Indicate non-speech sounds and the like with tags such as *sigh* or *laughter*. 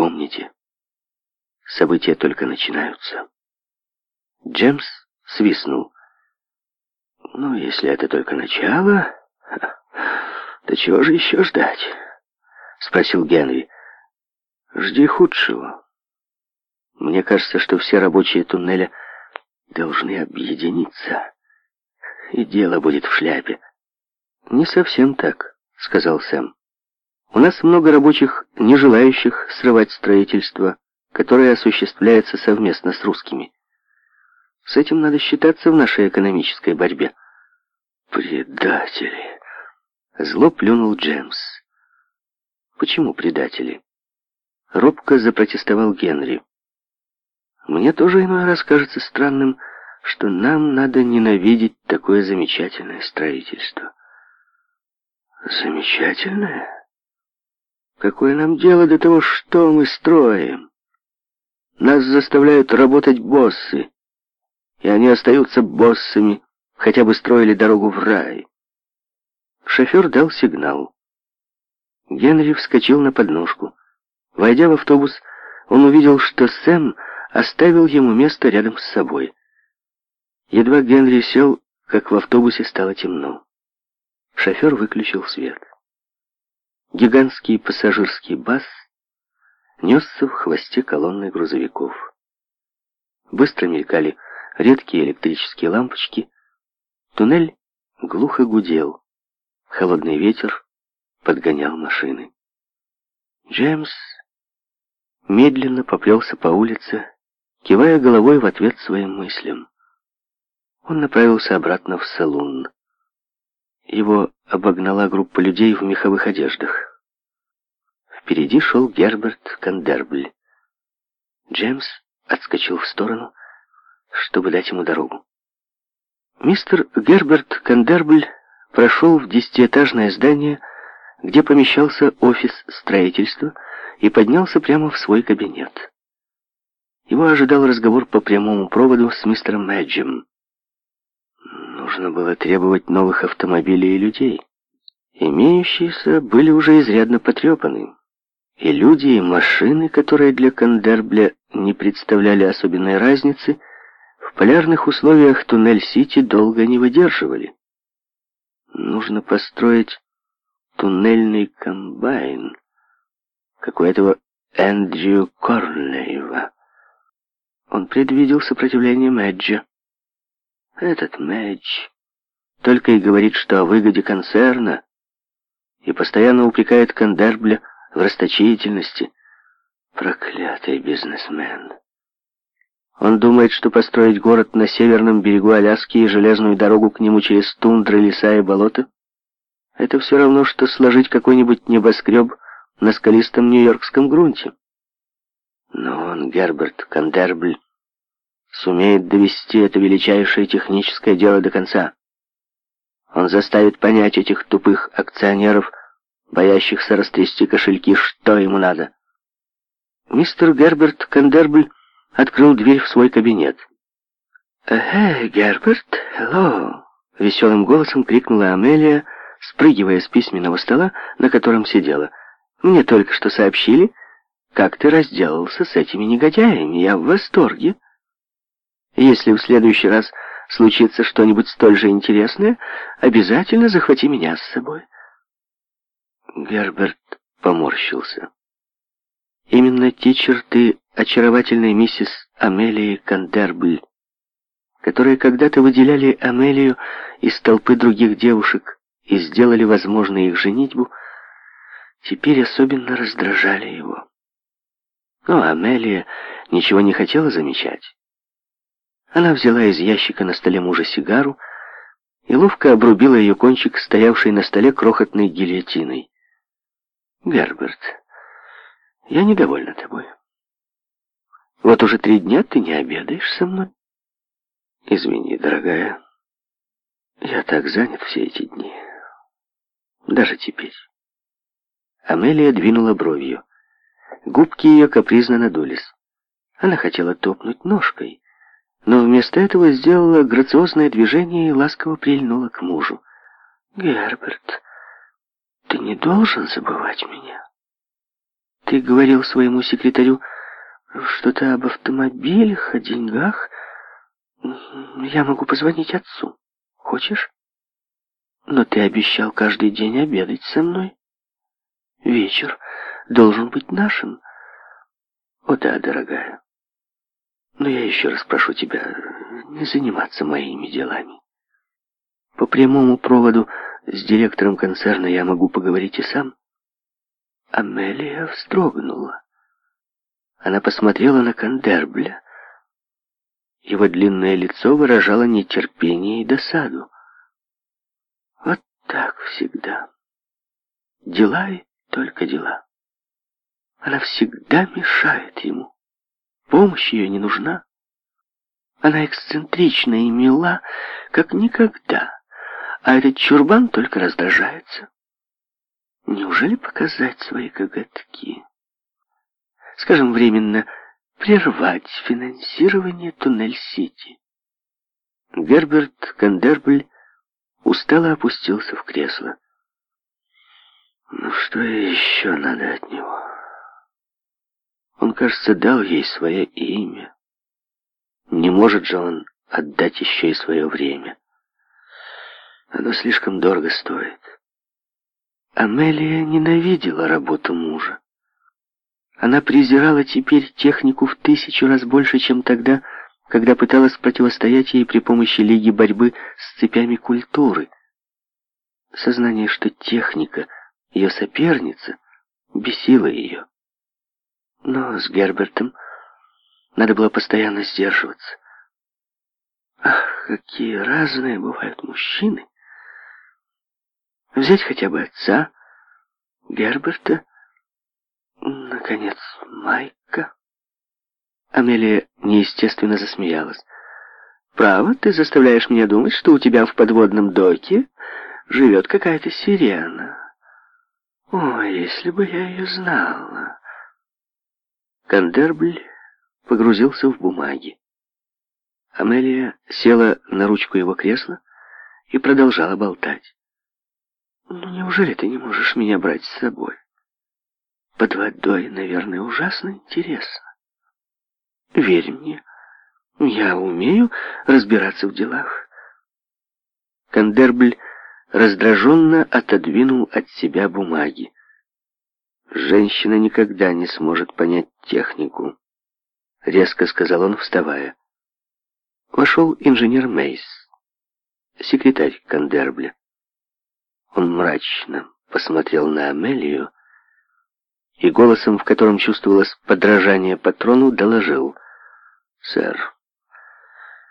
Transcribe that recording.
Помните, события только начинаются. Джемс свистнул. Ну, если это только начало, *laughs* то чего же еще ждать? Спросил Генри. Жди худшего. Мне кажется, что все рабочие туннеля должны объединиться, и дело будет в шляпе. Не совсем так, сказал Сэм. У нас много рабочих, не желающих срывать строительство, которое осуществляется совместно с русскими. С этим надо считаться в нашей экономической борьбе. Предатели! Зло плюнул Джеймс. Почему предатели? Робко запротестовал Генри. Мне тоже иной раз кажется странным, что нам надо ненавидеть такое замечательное строительство. Замечательное? Какое нам дело до того, что мы строим? Нас заставляют работать боссы, и они остаются боссами, хотя бы строили дорогу в рай. Шофер дал сигнал. Генри вскочил на подножку. Войдя в автобус, он увидел, что Сэм оставил ему место рядом с собой. Едва Генри сел, как в автобусе стало темно. Шофер выключил свет. Гигантский пассажирский бас несся в хвосте колонны грузовиков. Быстро мелькали редкие электрические лампочки. Туннель глухо гудел. Холодный ветер подгонял машины. Джеймс медленно поплелся по улице, кивая головой в ответ своим мыслям. Он направился обратно в салон. Его обогнала группа людей в меховых одеждах. Впереди шел Герберт Кандербль. Джеймс отскочил в сторону, чтобы дать ему дорогу. Мистер Герберт Кандербль прошел в десятиэтажное здание, где помещался офис строительства, и поднялся прямо в свой кабинет. Его ожидал разговор по прямому проводу с мистером Мэджем. Нужно было требовать новых автомобилей и людей. Имеющиеся были уже изрядно потрепаны. И люди, и машины, которые для Кандербля не представляли особенной разницы, в полярных условиях туннель-сити долго не выдерживали. Нужно построить туннельный комбайн, как у этого Эндрю Корнлеева. Он предвидел сопротивление Мэджа. Этот Мэдж только и говорит, что о выгоде концерна, и постоянно упрекает Кандербля в расточительности. Проклятый бизнесмен. Он думает, что построить город на северном берегу Аляски и железную дорогу к нему через тундры, леса и болота — это все равно, что сложить какой-нибудь небоскреб на скалистом нью-йоркском грунте. Но он, Герберт Кандербль, сумеет довести это величайшее техническое дело до конца. Он заставит понять этих тупых акционеров, боящихся растрясти кошельки, что ему надо. Мистер Герберт Кандербль открыл дверь в свой кабинет. «Эй, Герберт, hello!» — веселым голосом крикнула Амелия, спрыгивая с письменного стола, на котором сидела. «Мне только что сообщили, как ты разделался с этими негодяями. Я в восторге!» Если в следующий раз случится что-нибудь столь же интересное, обязательно захвати меня с собой. Герберт поморщился. Именно те черты очаровательной миссис Амелии Кандербль, которые когда-то выделяли Амелию из толпы других девушек и сделали возможной их женитьбу, теперь особенно раздражали его. Но Амелия ничего не хотела замечать. Она взяла из ящика на столе мужа сигару и ловко обрубила ее кончик, стоявший на столе крохотной гильотиной. «Герберт, я недовольна тобой. Вот уже три дня ты не обедаешь со мной. Извини, дорогая, я так занят все эти дни. Даже теперь». Амелия двинула бровью. Губки ее капризно надулись. Она хотела топнуть ножкой, но вместо этого сделала грациозное движение и ласково прильнула к мужу. «Герберт, ты не должен забывать меня. Ты говорил своему секретарю что-то об автомобилях, о деньгах. Я могу позвонить отцу. Хочешь? Но ты обещал каждый день обедать со мной. Вечер должен быть нашим. О да, дорогая». Но я еще раз прошу тебя не заниматься моими делами. По прямому проводу с директором концерна я могу поговорить и сам. Амелия вздрогнула. Она посмотрела на Кандербля. Его длинное лицо выражало нетерпение и досаду. Вот так всегда. Дела и только дела. Она всегда мешает ему. Помощь ее не нужна. Она эксцентрична и мила, как никогда, а этот чурбан только раздражается. Неужели показать свои коготки? Скажем, временно прервать финансирование Туннель-Сити. Герберт Кандербль устало опустился в кресло. Ну что еще надо от него? Он, кажется, дал ей свое имя. Не может же он отдать еще и свое время. Оно слишком дорого стоит. Амелия ненавидела работу мужа. Она презирала теперь технику в тысячу раз больше, чем тогда, когда пыталась противостоять ей при помощи Лиги борьбы с цепями культуры. Сознание, что техника, ее соперница, бесило ее. Но с Гербертом надо было постоянно сдерживаться. Ах, какие разные бывают мужчины. Взять хотя бы отца, Герберта, наконец, Майка. Амелия неестественно засмеялась. «Право, ты заставляешь меня думать, что у тебя в подводном доке живет какая-то сирена. О, если бы я ее знала!» Кандербль погрузился в бумаги. Амелия села на ручку его кресла и продолжала болтать. «Ну неужели ты не можешь меня брать с собой? Под водой, наверное, ужасно интересно. Верь мне, я умею разбираться в делах». Кандербль раздраженно отодвинул от себя бумаги женщина никогда не сможет понять технику», — резко сказал он, вставая. Вошел инженер Мейс, секретарь Кандербля. Он мрачно посмотрел на Амелию и голосом, в котором чувствовалось подражание патрону, доложил. «Сэр,